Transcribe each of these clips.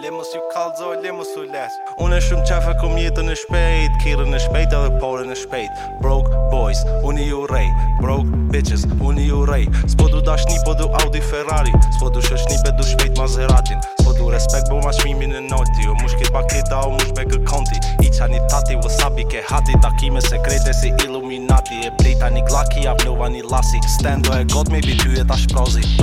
Le mos ju kalzoj, le mos u les. Unë shum çafa kom jetën e shpejt, Kirën e shpejt edhe porën e shpejt. Broke boys, unë ju rrej. Broke bitches, unë ju rrej. Spo do dashni po du Audi Ferrari, spo do shëshni be du shpejt Maseratin. Spo du respekt bo mas mimi në noti, u mushkë pak këta u mushkë ka konti. I tani tati wasabi ke hati takime sekrete si i gati E plejta një glaki, a pnova një lasi Stendo e god me bi e ta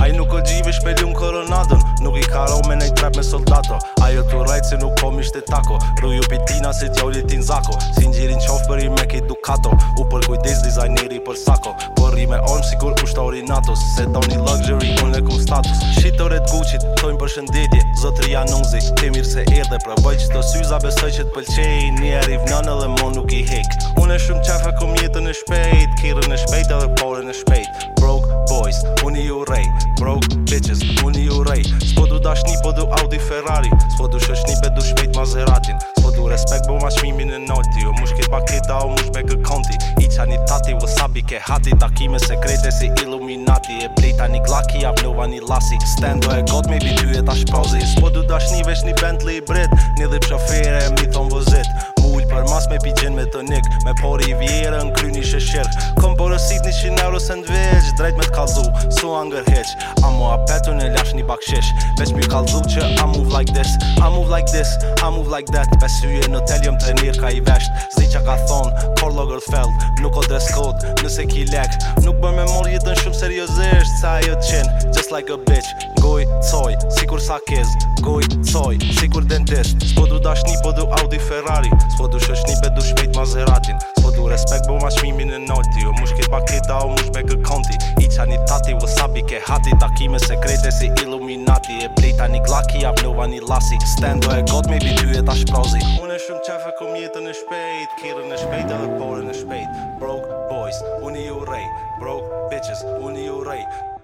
Ai Aj nuk o me shpelion koronadon Nuk i karo me nëj trep me soldato Ajo të rajt se nuk po ishte tako Ruju pi se t'jolli ti nzako Si njirin qof për i me ke dukato U për kujdes dizajneri për sako Për i me onë sigur kushtori natos Se do një luxury, unë në ku status të t'guqit, tojnë për shëndetje Zotria nungzi, ti mirë se erdhe Pra bëj që të syza besoj që t'pëlqej Njeri vnën edhe mon nuk i hek Unë e shumë qafa kom jetën e shpejt Kirën e shpejt edhe porën e shpejt Broke boys, unë i urej Broke bitches, unë i urej S'po du dashni, po du Audi Ferrari S'po du shëshni, pe du shpejt Maseratin S'po du respekt, bo ma shmimin e nolti O mush paketa, o mush kë konti I qa një tati, wasabi ke hati Takime sekrete si illuminati E plejta një glaki, a vnova një lasi Stendo e god, me bi ty e ta S'po du dashni, vesh një Bentley i brit Një dhip shofere, mi thon vëzit për mas me pijin me tonik Me pori i vjera në kry një shëshirk Kom borësit një qin euro se ndveq Drejt me t'kallzu, su angërheq A mu apetu në lash një bakshish Vesh mi kallzu që a move like this A move like this, a move like that Besyje në tel jëm trenir ka i vesht Zdi që ka thon, por logër fell Nuk o dress code, nëse ki lek Nuk bë me mor jetën shumë seriozisht Sa jo qenë, just like a bitch Goj, coj, si kur sa kez Goj, coj, si kur dentist Spo du dashni, po du Audi Ferrari Spo du shëshni, pe du shpejt Maseratin Spo du respekt, bo ma shmimi në nolti O mushkit kit paketa, o mush me kërkonti I tati, wasabi ke hati Takime sekrete si illuminati E blejta një glaki, ap nova një lasi Stendo e god, me bi ty e ta shprozi Une shumë qefe kom jetën e shpejt Kirën e shpejt, edhe porën e shpejt Broke boys, uni u rej Broke only your right.